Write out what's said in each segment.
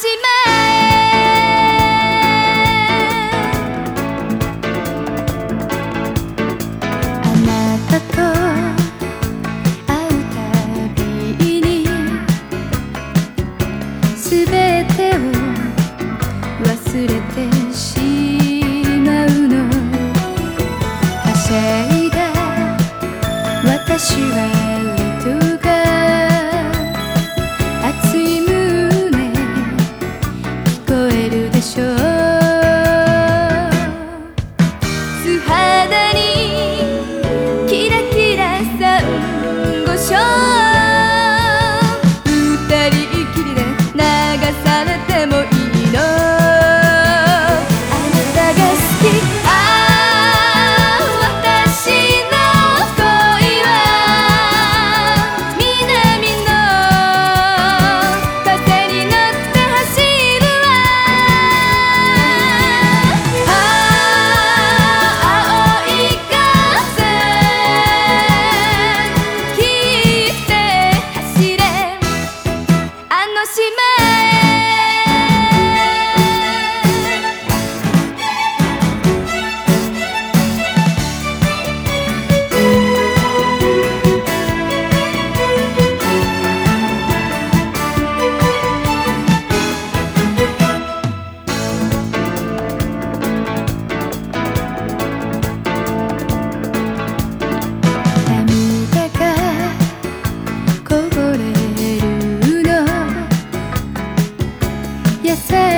あなたと会うたびにすべてを忘れて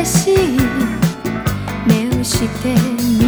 しい。目をして